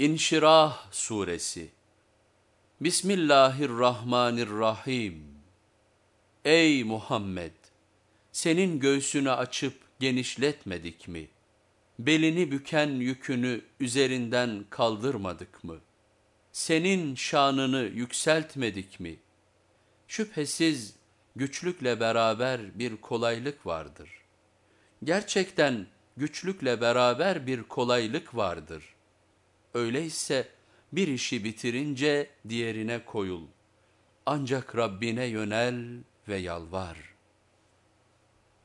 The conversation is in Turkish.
İnşirah Suresi Bismillahirrahmanirrahim Ey Muhammed! Senin göğsünü açıp genişletmedik mi? Belini büken yükünü üzerinden kaldırmadık mı? Senin şanını yükseltmedik mi? Şüphesiz güçlükle beraber bir kolaylık vardır. Gerçekten güçlükle beraber bir kolaylık vardır.'' Öyleyse bir işi bitirince diğerine koyul. Ancak Rabbine yönel ve yalvar.''